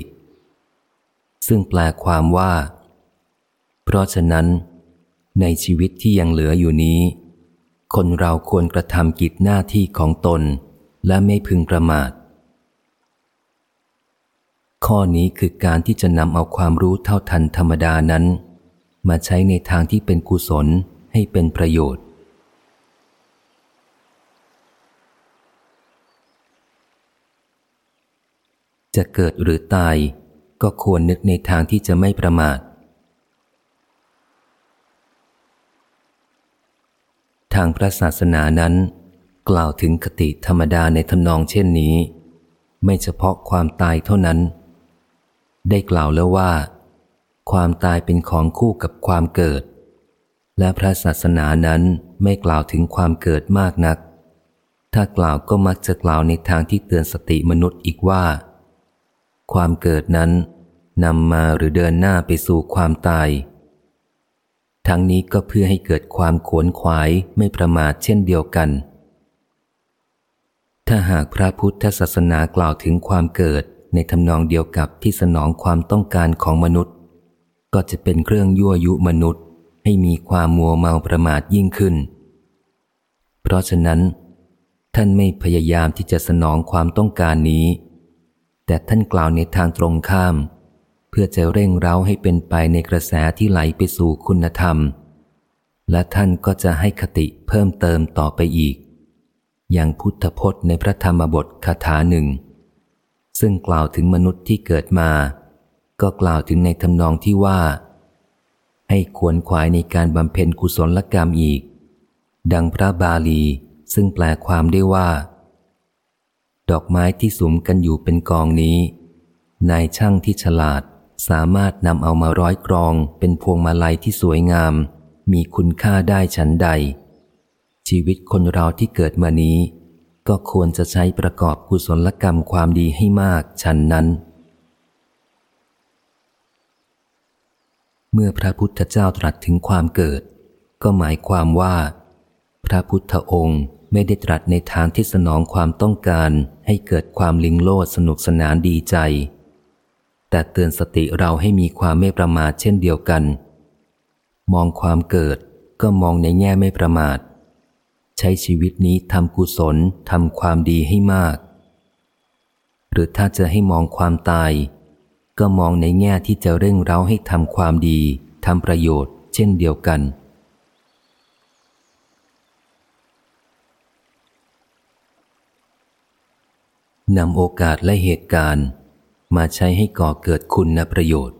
ซึ่งแปลความว่า เพราะฉะนั้น ในชีวิตที่ยังเหลืออยู่นี้ คนเราควรกระทำกิจหน้าที่ของตน และไม่พึงประมาท ข้อนี้คือการที่จะนำเอาความรู้เท่าทันธรรมดานั้น มาใช้ในทางที่เป็นกุศลให้เป็นประโยชน์ จะเกิดหรือตายก็ควรนึกในทางที่จะไม่ประมาท ทางพระศาสนานั้น กล่าวถึงคติธรรมดาในทำนองเช่นนี้ ไม่เฉพาะความตายเท่านั้น ได้กล่าวแล้วว่า ความตายเป็นของคู่กับความเกิด และพระศาสนานั้นไม่กล่าวถึงความเกิดมากนัก ถ้ากล่าวก็มักจะกล่าวในทางที่เตือนสติมนุษย์อีกว่า ความเกิดนั้นนำมาหรือเดินหน้าไปสู่ความตาย ทั้งนี้ก็เพื่อให้เกิดความขวนขวายไม่ประมาทเช่นเดียวกัน ถ้าหากพระพุทธศาสนากล่าวถึงความเกิดในทำนองเดียวกับที่สนองความต้องการของมนุษย์ ก็จะเป็นเครื่องยั่วยุมนุษย์ ให้มีความมัวเมาประมาทยิ่งขึ้น เพราะฉะนั้น ท่านไม่พยายามที่จะสนองความต้องการนี้ แต่ท่านกล่าวในทางตรงข้าม พื่อจะเร่งเร้าให้เป็นไปในกระแสที่ไหลไปสู่คุณธรรม และท่านก็จะให้คติเพิ่มเติมต่อไปอีก อย่างพุทธพจน์ในพระธรรมบทคาถาหนึ่ง ซึ่งกล่าวถึงมนุษย์ที่เกิดมา ก็กล่าวถึงในทำนองที่ว่า ให้ขวนขวายในการบำเพ็ญกุศลกรรมอีก ดังพระบาลีซึ่งแปลความได้ว่า ดอกไม้ที่สุมกันอยู่เป็นกองนี้ นายช่างที่ฉลาด สามารถนำเอามาร้อยกรองเป็นพวงมาลัยที่สวยงาม มีคุณค่าได้ฉันใด ชีวิตคนเราที่เกิดมานี้ ก็ควรจะใช้ประกอบกุศลกรรมความดีให้มากฉันนั้น เมื่อพระพุทธเจ้าตรัสถึงความเกิด ก็หมายความว่า พระพุทธองค์ไม่ได้ตรัสในทางที่สนองความต้องการให้เกิดความลิงโลดสนุกสนานดีใจ แต่เตือนสติเราให้มีความไม่ประมาทเช่นเดียวกัน มองความเกิดก็มองในแง่ไม่ประมาท ใช้ชีวิตนี้ทำกุศลทำความดีให้มาก หรือถ้าจะให้มองความตาย ก็มองในแง่ที่จะเร่งเร้าให้ทำความดีทำประโยชน์ เช่นเดียวกันนำโอกาสและเหตุการณ์ มาใช้ให้ก่อเกิดคุณประโยชน์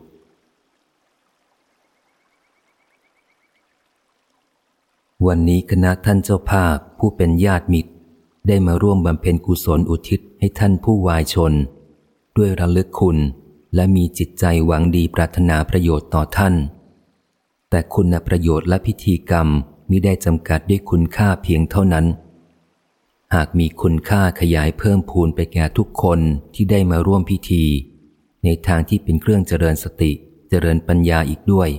วันนี้คณะท่านเจ้าภาพผู้เป็นญาติมิตร ได้มาร่วมบำเพ็ญกุศลอุทิศให้ท่านผู้วายชน ด้วยระลึกคุณและมีจิตใจหวังดีปรารถนาประโยชน์ต่อท่าน แต่คุณประโยชน์และพิธีกรรมมิได้จำกัดด้วยคุณค่าเพียงเท่านั้น หากมีคุณค่าขยายเพิ่มพูนไปแก่ทุกคนที่ได้มาร่วมพิธี ในทางที่เป็นเครื่องเจริญสติเจริญปัญญาอีกด้วย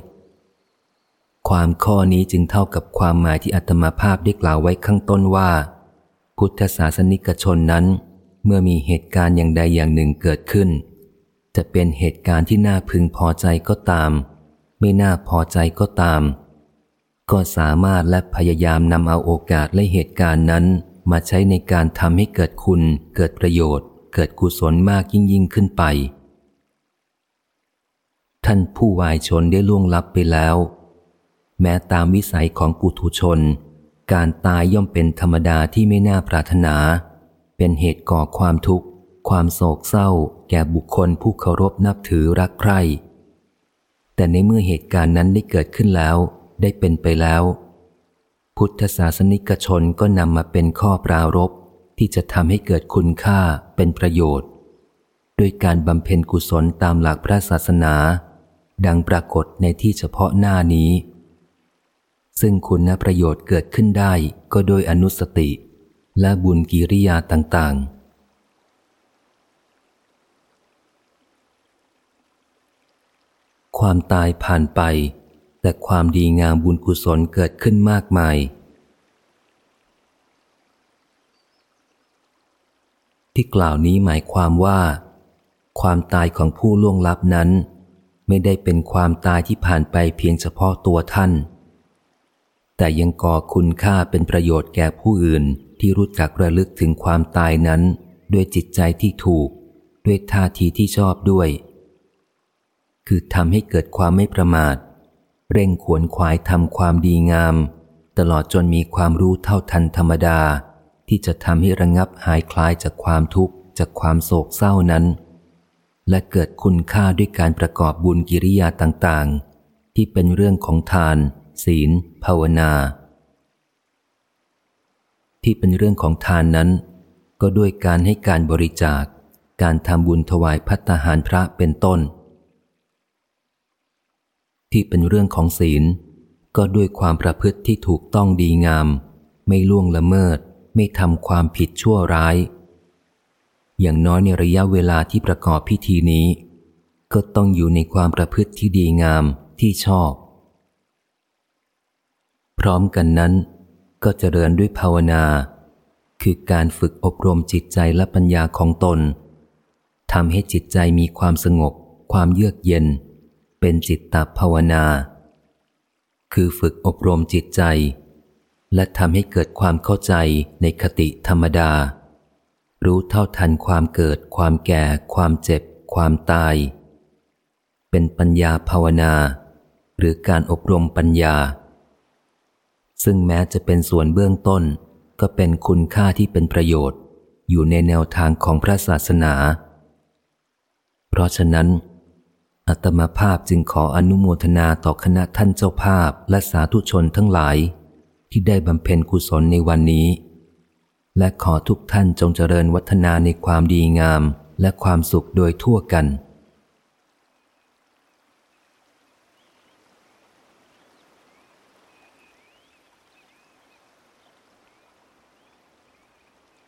ความข้อนี้จึงเท่ากับความหมายที่อัตมาภาพได้กล่าวไว้ข้างต้นว่า พุทธศาสนิกชนนั้น เมื่อมีเหตุการณ์อย่างใดอย่างหนึ่งเกิดขึ้น จะเป็นเหตุการณ์ที่น่าพึงพอใจก็ตาม ไม่น่าพอใจก็ตาม ก็สามารถและพยายามนำเอาโอกาสและเหตุการณ์นั้น มาใช้ในการทำให้เกิดคุณ เกิดประโยชน์ เกิดกุศลมากยิ่งยิ่งขึ้นไป ท่านผู้วายชนได้ล่วงลับไปแล้ว แม้ตามวิสัยของปุถุชน การตายย่อมเป็นธรรมดาที่ไม่น่าปรารถนา เป็นเหตุก่อความทุกข์ ความโศกเศร้า แก่บุคคลผู้เคารพนับถือรักใคร่แต่ในเมื่อเหตุการณ์นั้นได้เกิดขึ้นแล้ว ได้เป็นไปแล้ว พุทธศาสนิกชนก็นำมาเป็นข้อปรารบที่จะทำให้เกิดคุณค่าเป็นประโยชน์ ด้วยการบำเพ็ญกุศลตามหลักพระศาสนา ดังปรากฏในที่เฉพาะหน้านี้ ซึ่งคุณประโยชน์เกิดขึ้นได้ก็โดยอนุสติ และบุญกิริยาต่าง ๆความตายผ่านไป แต่ความดีงามบุญกุศลเกิดขึ้นมากมาย ที่กล่าวนี้หมายความว่า ความตายของผู้ล่วงลับนั้น ไม่ได้เป็นความตายที่ผ่านไปเพียงเฉพาะตัวท่าน แต่ยังก่อคุณค่าเป็นประโยชน์แก่ผู้อื่นที่รู้จักระลึกถึงความตายนั้น ด้วยจิตใจที่ถูก ด้วยท่าทีที่ชอบด้วย คือทำให้เกิดความไม่ประมาท เร่งขวนขวายทำความดีงาม ตลอดจนมีความรู้เท่าทันธรรมดา ที่จะทำให้ระงับหายคลายจากความทุกข์จากความโศกเศร้านั้น และเกิดคุณค่าด้วยการประกอบบุญกิริยาต่างๆ ที่เป็นเรื่องของทาน ศีล ภาวนา ที่เป็นเรื่องของทานนั้น ก็ด้วยการให้การบริจาค การทำบุญถวายพัตหารพระเป็นต้น ที่เป็นเรื่องของศีล ก็ด้วยความประพฤติที่ถูกต้องดีงาม ไม่ล่วงละเมิด ไม่ทำความผิดชั่วร้าย อย่างน้อยในระยะเวลาที่ประกอบพิธีนี้ ก็ต้องอยู่ในความประพฤติที่ดีงามที่ชอบ พร้อมกันนั้น ก็เจริญด้วยภาวนา คือการฝึกอบรมจิตใจและปัญญาของตนทำให้จิตใจมีความสงบ ความเยือกเย็น เป็นจิตตภาวนา คือฝึกอบรมจิตใจ และทำให้เกิดความเข้าใจในคติธรรมดา รู้เท่าทันความเกิด ความแก่ ความเจ็บ ความตาย เป็นปัญญาภาวนา หรือการอบรมปัญญา ซึ่งแม้จะเป็นส่วนเบื้องต้นก็เป็นคุณค่าที่เป็นประโยชน์ อยู่ในแนวทางของพระศาสนา เพราะฉะนั้น อัตมาภาพจึงขออนุโมทนาต่อคณะท่านเจ้าภาพและสาธุชนทั้งหลาย ที่ได้บำเพ็ญกุศลในวันนี้ และขอทุกท่านจงเจริญวัฒนาในความดีงามและความสุขโดยทั่วกัน